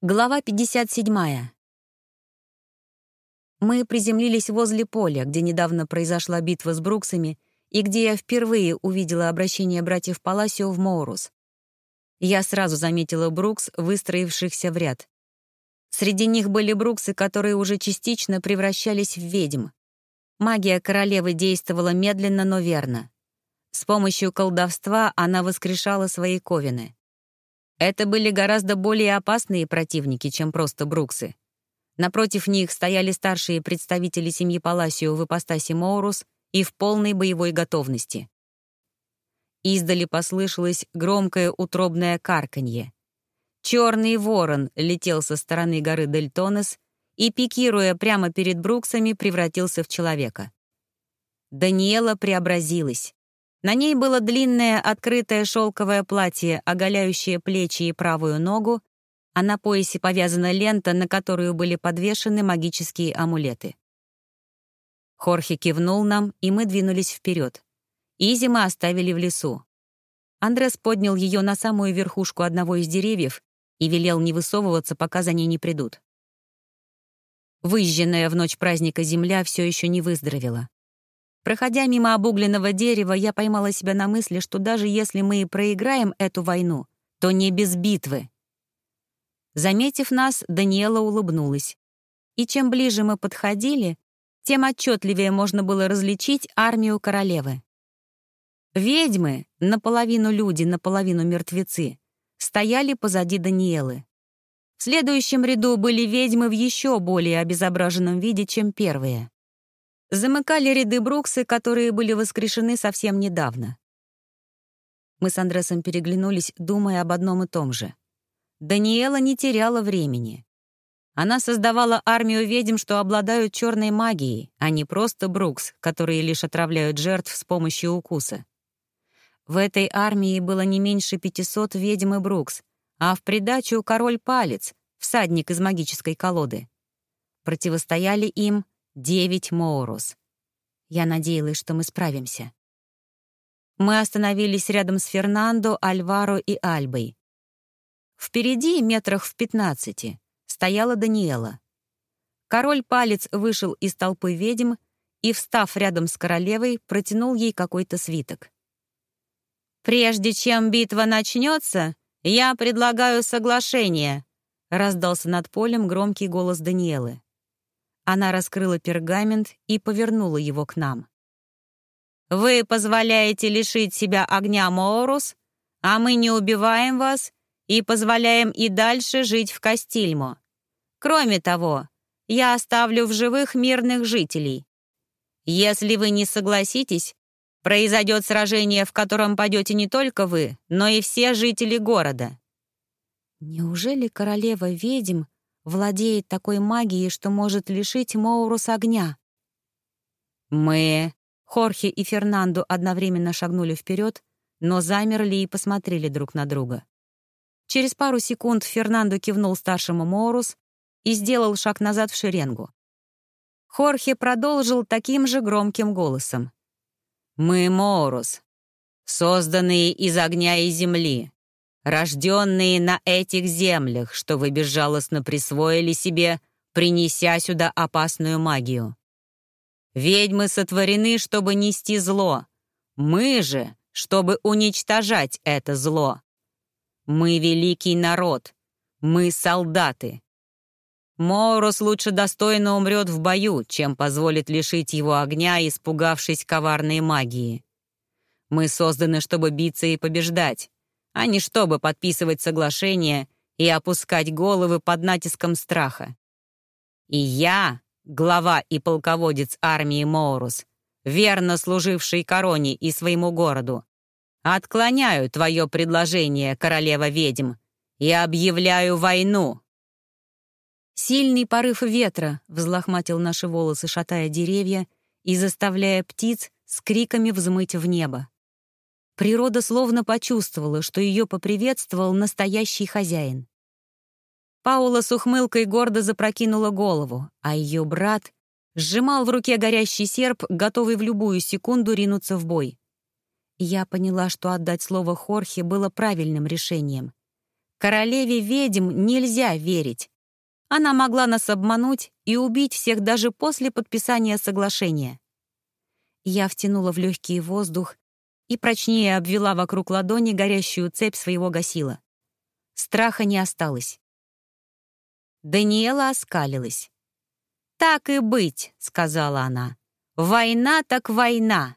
Глава 57. Мы приземлились возле поля, где недавно произошла битва с Бруксами и где я впервые увидела обращение братьев Паласио в Моурус. Я сразу заметила Брукс, выстроившихся в ряд. Среди них были Бруксы, которые уже частично превращались в ведьм. Магия королевы действовала медленно, но верно. С помощью колдовства она воскрешала свои ковины. Это были гораздо более опасные противники, чем просто Бруксы. Напротив них стояли старшие представители семьи Паласио в ипостаси Моурус и в полной боевой готовности. Издали послышалось громкое утробное карканье. Черный ворон летел со стороны горы Дельтонес и, пикируя прямо перед Бруксами, превратился в человека. Даниэла преобразилась. На ней было длинное открытое шелковое платье, оголяющее плечи и правую ногу, а на поясе повязана лента, на которую были подвешены магические амулеты. Хорхе кивнул нам, и мы двинулись вперед. Изи мы оставили в лесу. Андрес поднял ее на самую верхушку одного из деревьев и велел не высовываться, пока за ней не придут. Выжженная в ночь праздника земля все еще не выздоровела. Проходя мимо обугленного дерева, я поймала себя на мысли, что даже если мы и проиграем эту войну, то не без битвы. Заметив нас, Даниэла улыбнулась. И чем ближе мы подходили, тем отчетливее можно было различить армию королевы. Ведьмы, наполовину люди, наполовину мертвецы, стояли позади Даниэлы. В следующем ряду были ведьмы в еще более обезображенном виде, чем первые замыкали ряды Бруксы, которые были воскрешены совсем недавно. Мы с Андресом переглянулись, думая об одном и том же. Даниэла не теряла времени. Она создавала армию ведьм, что обладают черной магией, а не просто Брукс, которые лишь отравляют жертв с помощью укуса. В этой армии было не меньше 500 ведьм и Брукс, а в придачу король Палец, всадник из магической колоды. Противостояли им Девять Моурус. Я надеялась, что мы справимся. Мы остановились рядом с Фернандо, Альваро и Альбой. Впереди, метрах в пятнадцати, стояла Даниэла. Король Палец вышел из толпы ведьм и, встав рядом с королевой, протянул ей какой-то свиток. «Прежде чем битва начнется, я предлагаю соглашение», — раздался над полем громкий голос Даниэлы. Она раскрыла пергамент и повернула его к нам. «Вы позволяете лишить себя огня Моорус, а мы не убиваем вас и позволяем и дальше жить в Кастильмо. Кроме того, я оставлю в живых мирных жителей. Если вы не согласитесь, произойдет сражение, в котором пойдете не только вы, но и все жители города». Неужели королева ведьм владеет такой магией, что может лишить Моурус огня. Мы, Хорхе и Фернандо одновременно шагнули вперед, но замерли и посмотрели друг на друга. Через пару секунд Фернандо кивнул старшему Моурус и сделал шаг назад в шеренгу. Хорхе продолжил таким же громким голосом. «Мы Моурус, созданные из огня и земли рожденные на этих землях, что вы безжалостно присвоили себе, принеся сюда опасную магию. Ведьмы сотворены, чтобы нести зло. Мы же, чтобы уничтожать это зло. Мы великий народ. Мы солдаты. Моурус лучше достойно умрет в бою, чем позволит лишить его огня, испугавшись коварной магии. Мы созданы, чтобы биться и побеждать а не чтобы подписывать соглашения и опускать головы под натиском страха. И я, глава и полководец армии Моурус, верно служивший короне и своему городу, отклоняю твое предложение, королева ведьм, и объявляю войну. Сильный порыв ветра взлохматил наши волосы, шатая деревья и заставляя птиц с криками взмыть в небо. Природа словно почувствовала, что ее поприветствовал настоящий хозяин. Паула с ухмылкой гордо запрокинула голову, а ее брат сжимал в руке горящий серп, готовый в любую секунду ринуться в бой. Я поняла, что отдать слово Хорхе было правильным решением. Королеве ведьм нельзя верить. Она могла нас обмануть и убить всех даже после подписания соглашения. Я втянула в легкий воздух и прочнее обвела вокруг ладони горящую цепь своего гасила. Страха не осталось. Даниэла оскалилась. «Так и быть», — сказала она. «Война так война».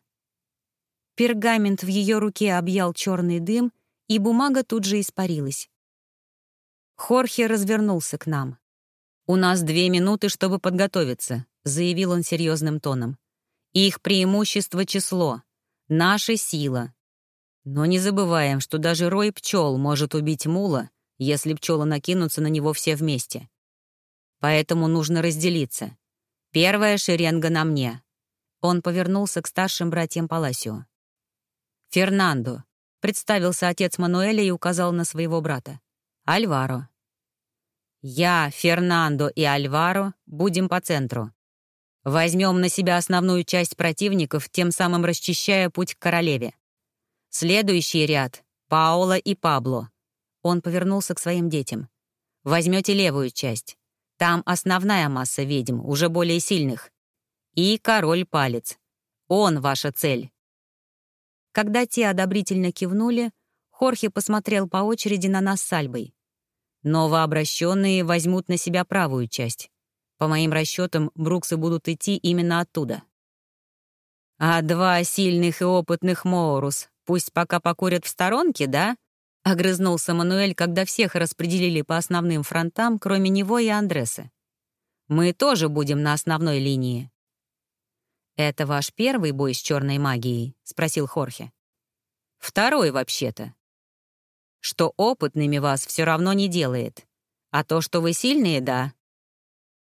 Пергамент в ее руке объял черный дым, и бумага тут же испарилась. Хорхе развернулся к нам. «У нас две минуты, чтобы подготовиться», — заявил он серьезным тоном. «Их преимущество — число. Наша сила. Но не забываем, что даже рой пчел может убить мула, если пчелы накинутся на него все вместе. Поэтому нужно разделиться. Первая шеренга на мне». Он повернулся к старшим братьям Паласио. «Фернандо», — представился отец Мануэля и указал на своего брата. «Альваро». «Я, Фернандо и Альваро будем по центру. Возьмем на себя основную часть противников, тем самым расчищая путь к королеве. Следующий ряд — Паула и Пабло». Он повернулся к своим детям. «Возьмете левую часть. Там основная масса ведьм, уже более сильных. И король-палец. Он ваша цель». Когда те одобрительно кивнули, Хорхе посмотрел по очереди на нас с Альбой. Новообращенные возьмут на себя правую часть. По моим расчетам, Бруксы будут идти именно оттуда. А два сильных и опытных Моурус пусть пока покурят в сторонке, да? Огрызнулся Мануэль, когда всех распределили по основным фронтам, кроме него и Андреса. Мы тоже будем на основной линии. «Это ваш первый бой с черной магией?» — спросил Хорхе. «Второй, вообще-то что опытными вас все равно не делает. А то, что вы сильные, да.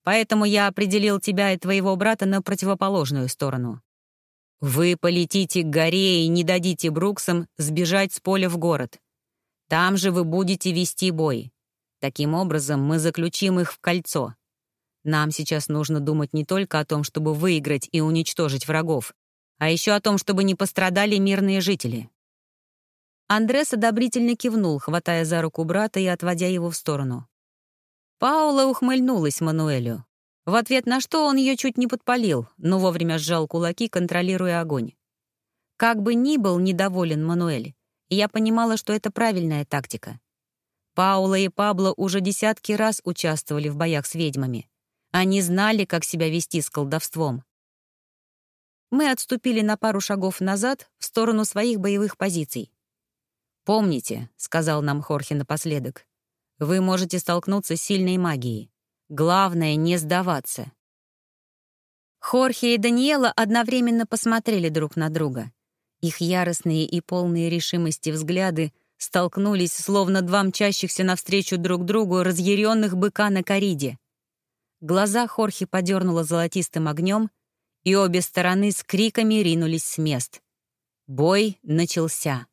Поэтому я определил тебя и твоего брата на противоположную сторону. Вы полетите к горе и не дадите Бруксам сбежать с поля в город. Там же вы будете вести бой. Таким образом, мы заключим их в кольцо. Нам сейчас нужно думать не только о том, чтобы выиграть и уничтожить врагов, а еще о том, чтобы не пострадали мирные жители. Андрес одобрительно кивнул, хватая за руку брата и отводя его в сторону. Паула ухмыльнулась Мануэлю. В ответ на что он ее чуть не подпалил, но вовремя сжал кулаки, контролируя огонь. Как бы ни был недоволен Мануэль, я понимала, что это правильная тактика. Паула и Пабло уже десятки раз участвовали в боях с ведьмами. Они знали, как себя вести с колдовством. Мы отступили на пару шагов назад в сторону своих боевых позиций. «Помните», — сказал нам Хорхе напоследок, «вы можете столкнуться с сильной магией. Главное — не сдаваться». Хорхе и Даниэла одновременно посмотрели друг на друга. Их яростные и полные решимости взгляды столкнулись, словно два мчащихся навстречу друг другу разъяренных быка на кориде. Глаза Хорхе подернуло золотистым огнем, и обе стороны с криками ринулись с мест. Бой начался.